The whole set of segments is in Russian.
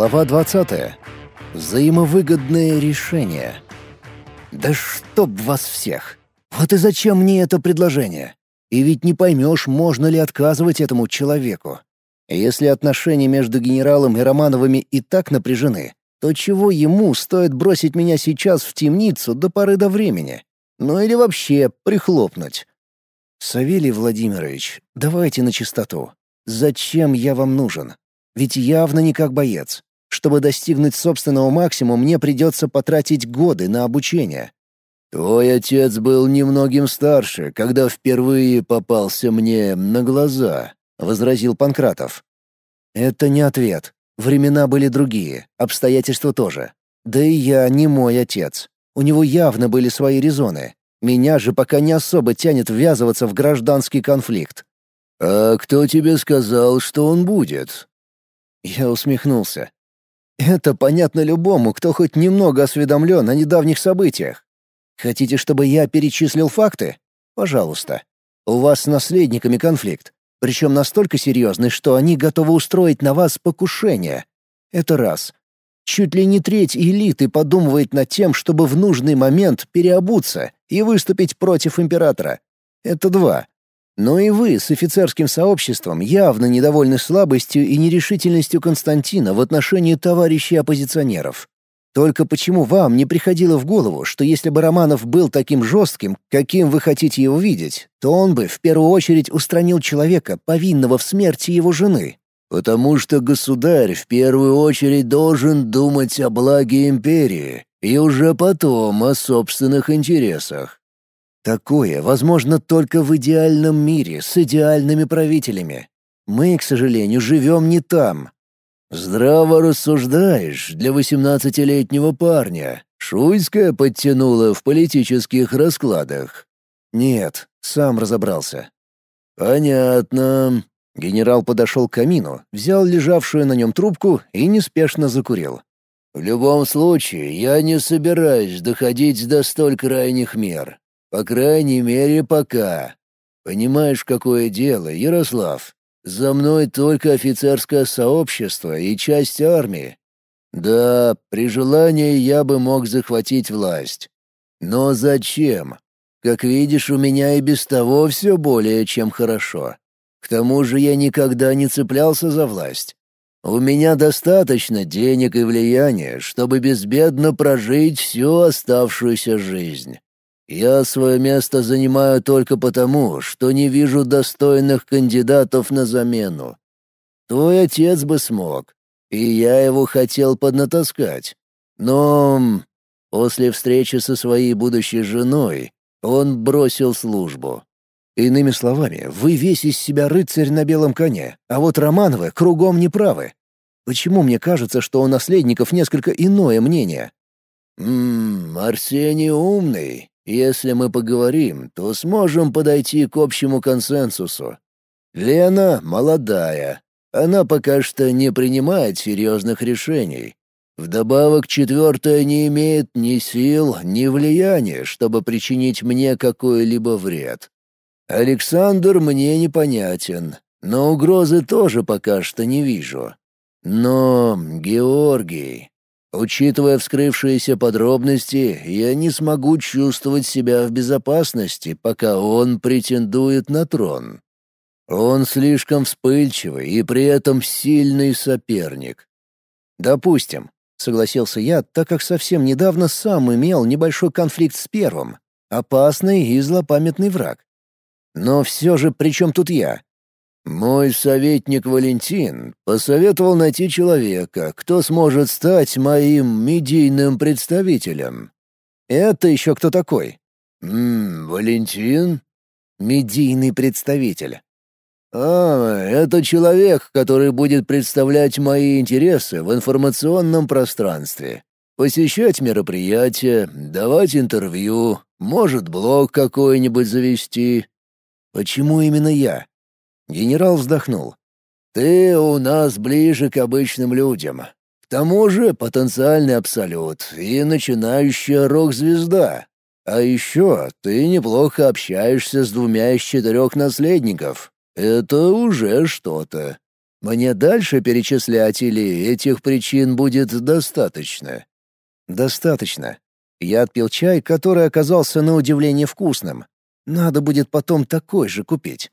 Глава 20. Взаимовыгодное решение. Да чтоб вас всех! Вот и зачем мне это предложение? И ведь не поймешь, можно ли отказывать этому человеку. Если отношения между генералом и Романовыми и так напряжены, то чего ему стоит бросить меня сейчас в темницу до поры до времени? Ну или вообще прихлопнуть? Савелий Владимирович, давайте на чистоту. Зачем я вам нужен? Ведь явно не как боец. Чтобы достигнуть собственного максимума, мне придется потратить годы на обучение. Твой отец был немногим старше, когда впервые попался мне на глаза, возразил Панкратов. Это не ответ. Времена были другие, обстоятельства тоже. Да и я не мой отец. У него явно были свои резоны. Меня же пока не особо тянет ввязываться в гражданский конфликт. «А кто тебе сказал, что он будет?» Я усмехнулся. Это понятно любому, кто хоть немного осведомлен о недавних событиях. Хотите, чтобы я перечислил факты? Пожалуйста. У вас с наследниками конфликт, причем настолько серьезный, что они готовы устроить на вас покушение. Это раз. Чуть ли не треть элиты подумывает над тем, чтобы в нужный момент переобуться и выступить против императора. Это два. Но и вы с офицерским сообществом явно недовольны слабостью и нерешительностью Константина в отношении товарищей оппозиционеров. Только почему вам не приходило в голову, что если бы Романов был таким жестким, каким вы хотите его видеть, то он бы в первую очередь устранил человека, повинного в смерти его жены? Потому что государь в первую очередь должен думать о благе империи и уже потом о собственных интересах. Такое возможно только в идеальном мире с идеальными правителями. Мы, к сожалению, живем не там. Здраво рассуждаешь для восемнадцатилетнего парня. Шуйская подтянула в политических раскладах. Нет, сам разобрался. Понятно. Генерал подошел к камину, взял лежавшую на нем трубку и неспешно закурил. В любом случае, я не собираюсь доходить до столь крайних мер. По крайней мере, пока. Понимаешь, какое дело, Ярослав? За мной только офицерское сообщество и часть армии. Да, при желании я бы мог захватить власть. Но зачем? Как видишь, у меня и без того все более чем хорошо. К тому же я никогда не цеплялся за власть. У меня достаточно денег и влияния, чтобы безбедно прожить всю оставшуюся жизнь. Я свое место занимаю только потому, что не вижу достойных кандидатов на замену. Твой отец бы смог, и я его хотел поднатаскать. Но после встречи со своей будущей женой он бросил службу. Иными словами, вы весь из себя рыцарь на белом коне, а вот Романовы кругом неправы. Почему мне кажется, что у наследников несколько иное мнение? Ммм, Арсений умный, если мы поговорим, то сможем подойти к общему консенсусу. Лена молодая. Она пока что не принимает серьезных решений. Вдобавок, четвертая не имеет ни сил, ни влияния, чтобы причинить мне какой-либо вред. Александр мне непонятен, но угрозы тоже пока что не вижу. Но Георгий... Учитывая вскрывшиеся подробности, я не смогу чувствовать себя в безопасности, пока он претендует на трон. Он слишком вспыльчивый и при этом сильный соперник. Допустим, согласился я, так как совсем недавно сам имел небольшой конфликт с первым. Опасный и злопамятный враг. Но все же при чем тут я? Мой советник Валентин посоветовал найти человека, кто сможет стать моим медийным представителем. Это еще кто такой? Ммм, Валентин? Медийный представитель. А, это человек, который будет представлять мои интересы в информационном пространстве. Посещать мероприятия, давать интервью, может, блог какой-нибудь завести. Почему именно я? Генерал вздохнул. «Ты у нас ближе к обычным людям. К тому же потенциальный абсолют и начинающая рок-звезда. А еще ты неплохо общаешься с двумя из четырех наследников. Это уже что-то. Мне дальше перечислять или этих причин будет достаточно? Достаточно. Я отпил чай, который оказался на удивление вкусным. Надо будет потом такой же купить.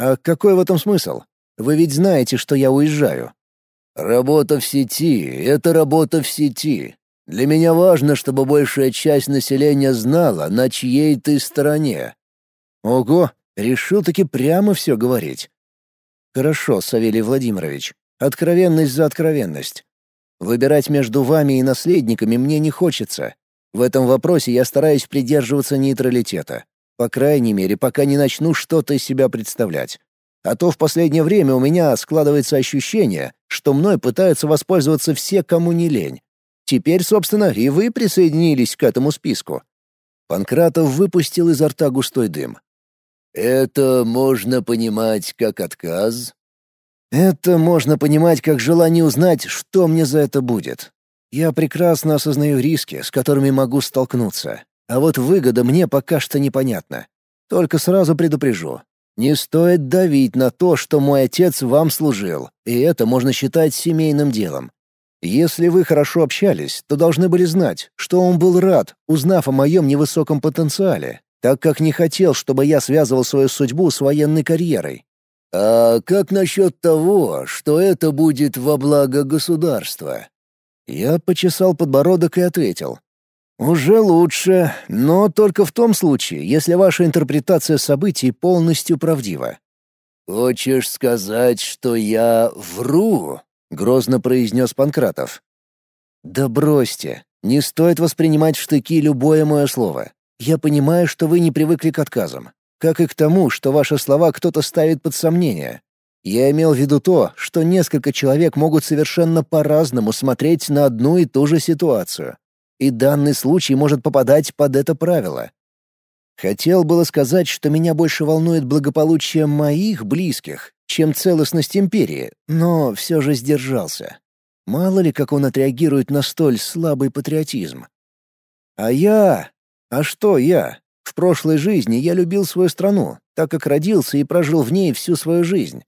А какой в этом смысл? Вы ведь знаете, что я уезжаю. Работа в сети — это работа в сети. Для меня важно, чтобы большая часть населения знала, на чьей ты стороне. Ого, решил таки прямо все говорить. Хорошо, Савелий Владимирович. Откровенность за откровенность. Выбирать между вами и наследниками мне не хочется. В этом вопросе я стараюсь придерживаться нейтралитета. По крайней мере, пока не начну что-то из себя представлять. А то в последнее время у меня складывается ощущение, что мной пытаются воспользоваться все, кому не лень. Теперь, собственно, и вы присоединились к этому списку. Панкратов выпустил изо рта густой дым. Это можно понимать как отказ? Это можно понимать как желание узнать, что мне за это будет. Я прекрасно осознаю риски, с которыми могу столкнуться. А вот выгода мне пока что непонятна. Только сразу предупрежу. Не стоит давить на то, что мой отец вам служил, и это можно считать семейным делом. Если вы хорошо общались, то должны были знать, что он был рад, узнав о моем невысоком потенциале, так как не хотел, чтобы я связывал свою судьбу с военной карьерой. А как насчет того, что это будет во благо государства? Я почесал подбородок и ответил. «Уже лучше, но только в том случае, если ваша интерпретация событий полностью правдива». «Хочешь сказать, что я вру?» — грозно произнес Панкратов. «Да бросьте. Не стоит воспринимать в штыки любое мое слово. Я понимаю, что вы не привыкли к отказам, как и к тому, что ваши слова кто-то ставит под сомнение. Я имел в виду то, что несколько человек могут совершенно по-разному смотреть на одну и ту же ситуацию. И данный случай может попадать под это правило. Хотел было сказать, что меня больше волнует благополучие моих близких, чем целостность империи, но все же сдержался. Мало ли, как он отреагирует на столь слабый патриотизм. А я... А что я? В прошлой жизни я любил свою страну, так как родился и прожил в ней всю свою жизнь.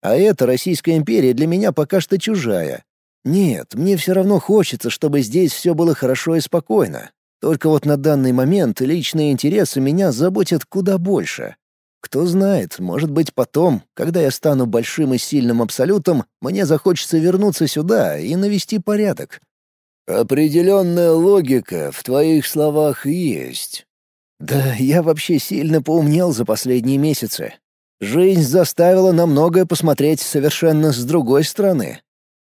А эта Российская империя для меня пока что чужая. Нет, мне все равно хочется, чтобы здесь все было хорошо и спокойно. Только вот на данный момент личные интересы меня заботят куда больше. Кто знает, может быть потом, когда я стану большим и сильным абсолютом, мне захочется вернуться сюда и навести порядок. «Определенная логика в твоих словах есть». «Да я вообще сильно поумнел за последние месяцы. Жизнь заставила на многое посмотреть совершенно с другой стороны».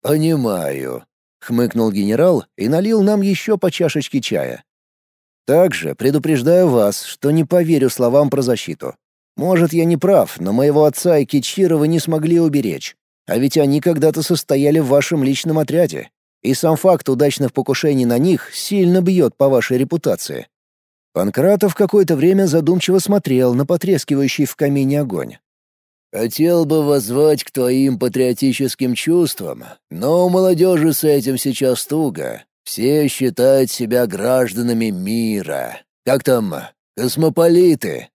«Понимаю», — хмыкнул генерал и налил нам еще по чашечке чая. «Также предупреждаю вас, что не поверю словам про защиту. Может, я не прав, но моего отца и Кичирова не смогли уберечь. А ведь они когда-то состояли в вашем личном отряде, и сам факт удачных покушений на них сильно бьет по вашей репутации. Панкратов какое-то время задумчиво смотрел на потрескивающий в камине огонь. «Хотел бы воззвать к твоим патриотическим чувствам, но у молодежи с этим сейчас туго. Все считают себя гражданами мира. Как там, космополиты?»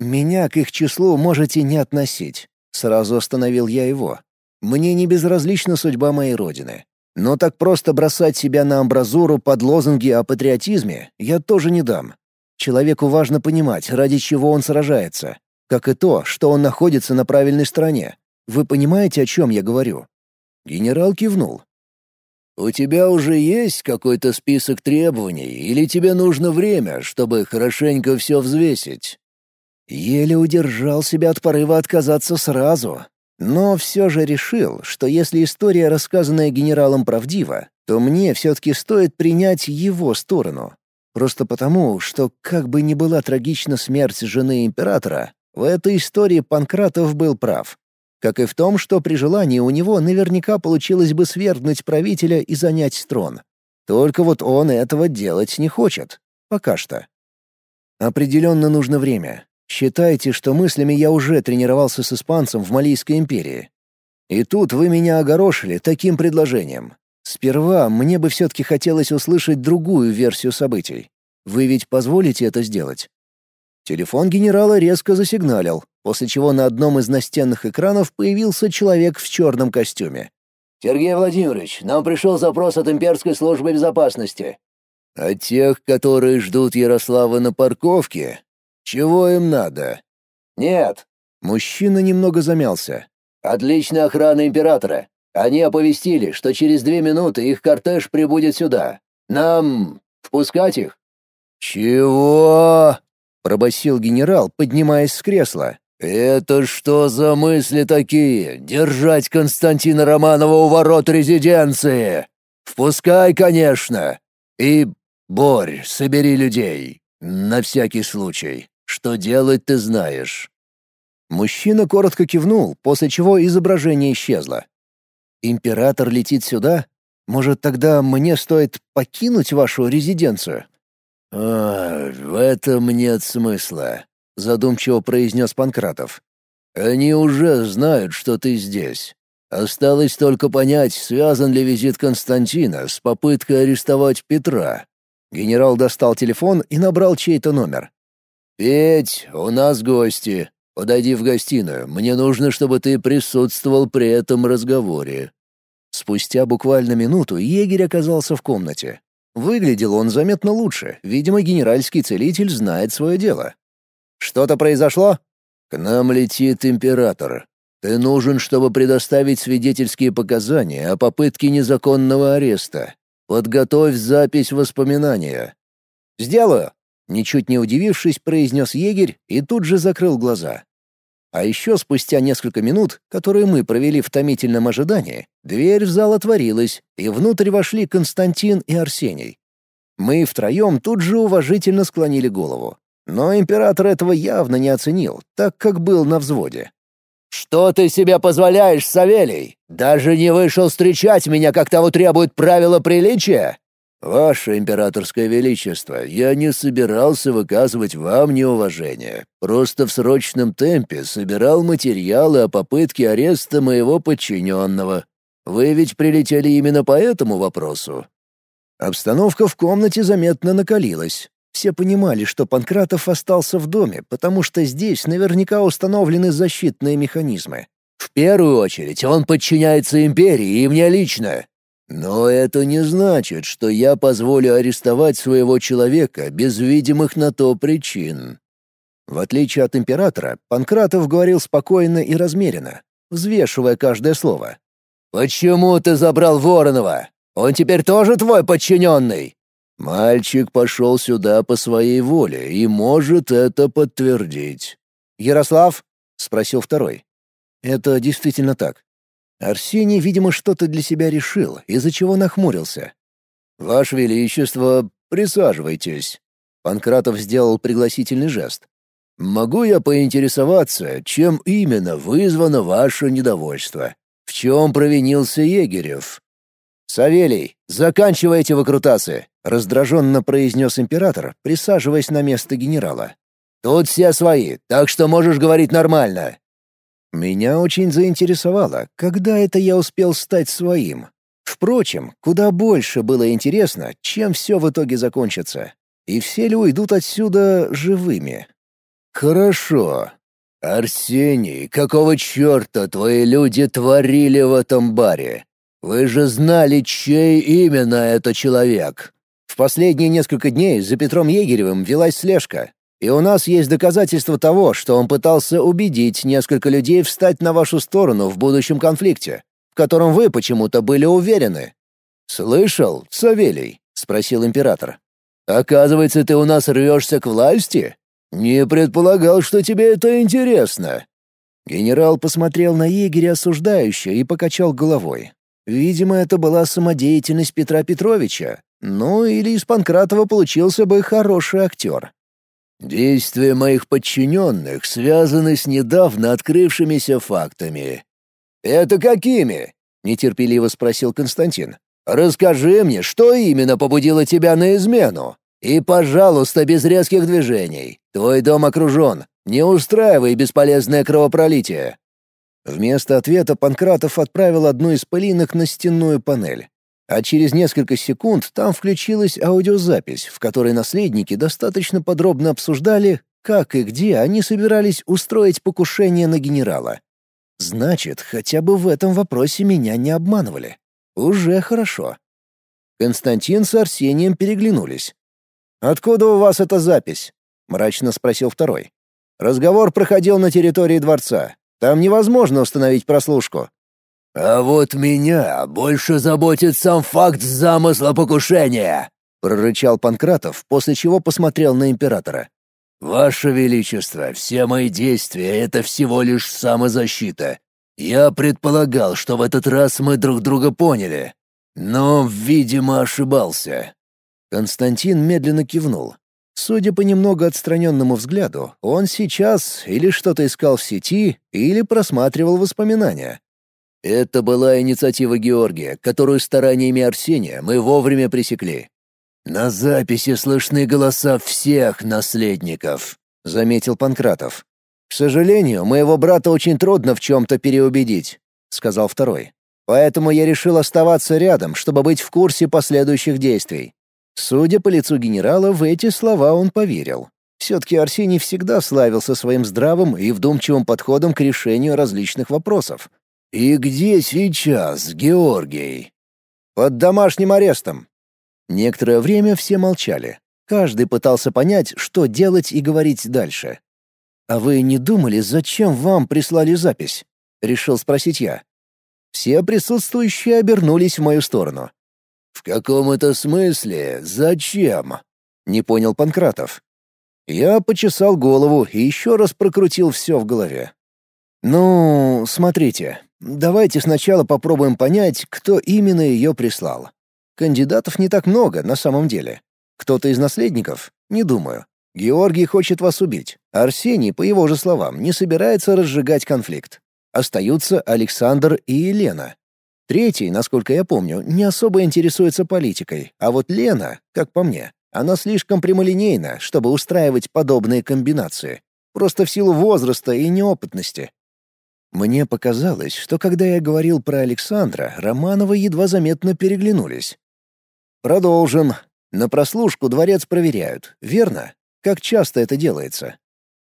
«Меня к их числу можете не относить», — сразу остановил я его. «Мне не безразлична судьба моей родины. Но так просто бросать себя на амбразуру под лозунги о патриотизме я тоже не дам. Человеку важно понимать, ради чего он сражается, как и то, что он находится на правильной стороне. Вы понимаете, о чем я говорю?» Генерал кивнул. «У тебя уже есть какой-то список требований, или тебе нужно время, чтобы хорошенько все взвесить?» Еле удержал себя от порыва отказаться сразу, но все же решил, что если история, рассказанная генералом, правдива, то мне все-таки стоит принять его сторону. Просто потому, что как бы ни была трагична смерть жены императора, в этой истории Панкратов был прав. Как и в том, что при желании у него наверняка получилось бы свергнуть правителя и занять трон. Только вот он этого делать не хочет. Пока что. Определенно нужно время. Считайте, что мыслями я уже тренировался с испанцем в Малийской империи. И тут вы меня огорошили таким предложением. Сперва мне бы все-таки хотелось услышать другую версию событий. Вы ведь позволите это сделать?» Телефон генерала резко засигналил, после чего на одном из настенных экранов появился человек в черном костюме. «Сергей Владимирович, нам пришел запрос от имперской службы безопасности». «От тех, которые ждут Ярослава на парковке? Чего им надо?» «Нет». Мужчина немного замялся. «Отличная охрана императора. Они оповестили, что через две минуты их кортеж прибудет сюда. Нам впускать их?» «Чего?» — пробасил генерал, поднимаясь с кресла. «Это что за мысли такие? Держать Константина Романова у ворот резиденции? Впускай, конечно. И, Борь, собери людей. На всякий случай. Что делать ты знаешь». Мужчина коротко кивнул, после чего изображение исчезло. «Император летит сюда? Может, тогда мне стоит покинуть вашу резиденцию?» «А, в этом нет смысла», — задумчиво произнес Панкратов. «Они уже знают, что ты здесь. Осталось только понять, связан ли визит Константина с попыткой арестовать Петра». Генерал достал телефон и набрал чей-то номер. «Петь, у нас гости. Подойди в гостиную. Мне нужно, чтобы ты присутствовал при этом разговоре». Спустя буквально минуту егерь оказался в комнате. Выглядел он заметно лучше. Видимо, генеральский целитель знает свое дело. Что-то произошло? К нам летит император. Ты нужен, чтобы предоставить свидетельские показания о попытке незаконного ареста. Подготовь запись воспоминания. Сделаю. Ничуть не удивившись, произнес егерь и тут же закрыл глаза. А еще спустя несколько минут, которые мы провели в томительном ожидании, дверь в зал отворилась, и внутрь вошли Константин и Арсений. Мы втроем тут же уважительно склонили голову. Но император этого явно не оценил, так как был на взводе. «Что ты себе позволяешь, Савелий? Даже не вышел встречать меня, как того требует правила приличия?» «Ваше императорское величество, я не собирался выказывать вам неуважение. Просто в срочном темпе собирал материалы о попытке ареста моего подчиненного. Вы ведь прилетели именно по этому вопросу?» Обстановка в комнате заметно накалилась. Все понимали, что Панкратов остался в доме, потому что здесь наверняка установлены защитные механизмы. «В первую очередь он подчиняется империи и мне лично. Но это не значит, что я позволю арестовать своего человека без видимых на то причин». В отличие от императора, Панкратов говорил спокойно и размеренно, взвешивая каждое слово. «Почему ты забрал Воронова? Он теперь тоже твой подчиненный?» Мальчик пошел сюда по своей воле и может это подтвердить. «Ярослав?» — спросил второй. «Это действительно так». Арсений, видимо, что-то для себя решил, из-за чего нахмурился. «Ваше Величество, присаживайтесь». Панкратов сделал пригласительный жест. «Могу я поинтересоваться, чем именно вызвано ваше недовольство? В чем провинился Егерев?» «Савелий, заканчивайте выкрутасы!» — раздраженно произнес император, присаживаясь на место генерала. «Тут все свои, так что можешь говорить нормально». Меня очень заинтересовало, когда это я успел стать своим. Впрочем, куда больше было интересно, чем все в итоге закончится. И все ли уйдут отсюда живыми? «Хорошо. Арсений, какого черта твои люди творили в этом баре? Вы же знали, чей именно это человек. В последние несколько дней за Петром Егеревым велась слежка, и у нас есть доказательства того, что он пытался убедить несколько людей встать на вашу сторону в будущем конфликте, в котором вы почему-то были уверены. «Слышал, Савелий?» — спросил император. «Оказывается, ты у нас рвешься к власти? Не предполагал, что тебе это интересно». Генерал посмотрел на егеря осуждающе и покачал головой. Видимо, это была самодеятельность Петра Петровича, ну или из Панкратова получился бы хороший актер. «Действия моих подчиненных связаны с недавно открывшимися фактами». «Это какими?» — нетерпеливо спросил Константин. «Расскажи мне, что именно побудило тебя на измену? И, пожалуйста, без резких движений. Твой дом окружен. Не устраивай бесполезное кровопролитие». Вместо ответа Панкратов отправил одну из пылинок на стенную панель. А через несколько секунд там включилась аудиозапись, в которой наследники достаточно подробно обсуждали, как и где они собирались устроить покушение на генерала. Значит, хотя бы в этом вопросе меня не обманывали. Уже хорошо. Константин с Арсением переглянулись. «Откуда у вас эта запись?» — мрачно спросил второй. «Разговор проходил на территории дворца. Там невозможно установить прослушку». «А вот меня больше заботит сам факт замысла покушения», — прорычал Панкратов, после чего посмотрел на императора. «Ваше Величество, все мои действия — это всего лишь самозащита. Я предполагал, что в этот раз мы друг друга поняли, но, видимо, ошибался». Константин медленно кивнул. Судя по немного отстраненному взгляду, он сейчас или что-то искал в сети, или просматривал воспоминания. Это была инициатива Георгия, которую стараниями Арсения мы вовремя пресекли. «На записи слышны голоса всех наследников», — заметил Панкратов. «К сожалению, моего брата очень трудно в чем-то переубедить», — сказал второй. «Поэтому я решил оставаться рядом, чтобы быть в курсе последующих действий». Судя по лицу генерала, в эти слова он поверил. Все-таки Арсений всегда славился своим здравым и вдумчивым подходом к решению различных вопросов. «И где сейчас Георгий?» «Под домашним арестом», Некоторое время все молчали. Каждый пытался понять, что делать и говорить дальше. «А вы не думали, зачем вам прислали запись?» — решил спросить я. Все присутствующие обернулись в мою сторону. «В каком это смысле? Зачем?» — не понял Панкратов. Я почесал голову и еще раз прокрутил все в голове. «Ну, смотрите, давайте сначала попробуем понять, кто именно ее прислал. Кандидатов не так много на самом деле. Кто-то из наследников? Не думаю. Георгий хочет вас убить. Арсений, по его же словам, не собирается разжигать конфликт. Остаются Александр и Елена. Третий, насколько я помню, не особо интересуется политикой, а вот Лена, как по мне, она слишком прямолинейна, чтобы устраивать подобные комбинации. Просто в силу возраста и неопытности. Мне показалось, что когда я говорил про Александра, Романовы едва заметно переглянулись. Продолжим. На прослушку дворец проверяют, верно? Как часто это делается?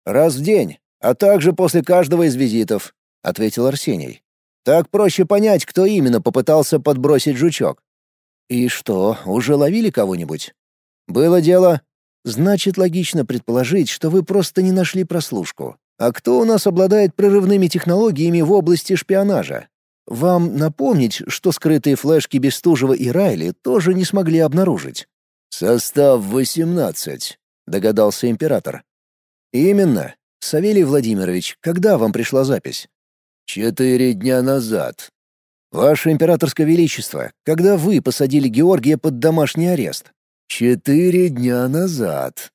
Раз в день, а также после каждого из визитов, ответил Арсений. Так проще понять, кто именно попытался подбросить жучок. И что, уже ловили кого-нибудь? Было дело. Значит, логично предположить, что вы просто не нашли прослушку. А кто у нас обладает прорывными технологиями в области шпионажа? Вам напомнить, что скрытые флешки Бестужева и Райли тоже не смогли обнаружить. «Состав 18», — догадался император. «Именно. Савелий Владимирович, когда вам пришла запись?» «Четыре дня назад». «Ваше императорское величество, когда вы посадили Георгия под домашний арест?» «Четыре дня назад».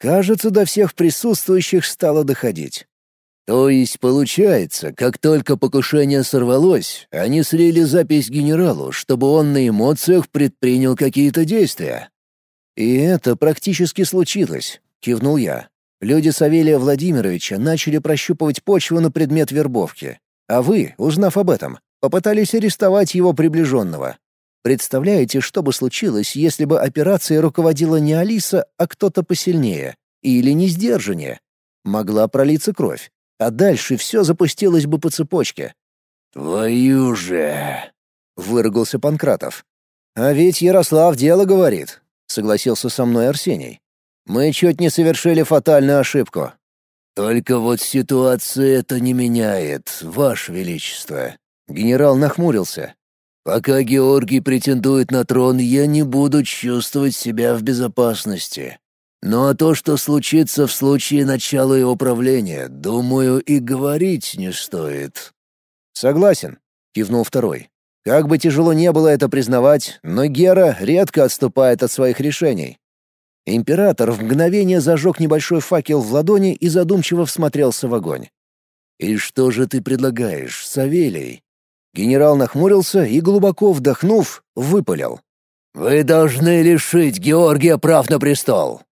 Кажется, до всех присутствующих стало доходить. То есть, получается, как только покушение сорвалось, они слили запись генералу, чтобы он на эмоциях предпринял какие-то действия. «И это практически случилось», — кивнул я. Люди Савелия Владимировича начали прощупывать почву на предмет вербовки. А вы, узнав об этом, попытались арестовать его приближенного. Представляете, что бы случилось, если бы операцией руководила не Алиса, а кто-то посильнее? Или не сдержаннее? Могла пролиться кровь а дальше все запустилось бы по цепочке. «Твою же!» — выругался Панкратов. «А ведь Ярослав дело говорит», — согласился со мной Арсений. «Мы чуть не совершили фатальную ошибку». «Только вот ситуация это не меняет, Ваше Величество». Генерал нахмурился. «Пока Георгий претендует на трон, я не буду чувствовать себя в безопасности. Ну а то, что случится в случае начала его правления, думаю, и говорить не стоит». «Согласен», — кивнул второй. «Как бы тяжело не было это признавать, но Гера редко отступает от своих решений». Император в мгновение зажег небольшой факел в ладони и задумчиво всмотрелся в огонь. «И что же ты предлагаешь, Савелий?» Генерал нахмурился и, глубоко вдохнув, выпалил. «Вы должны лишить Георгия прав на престол.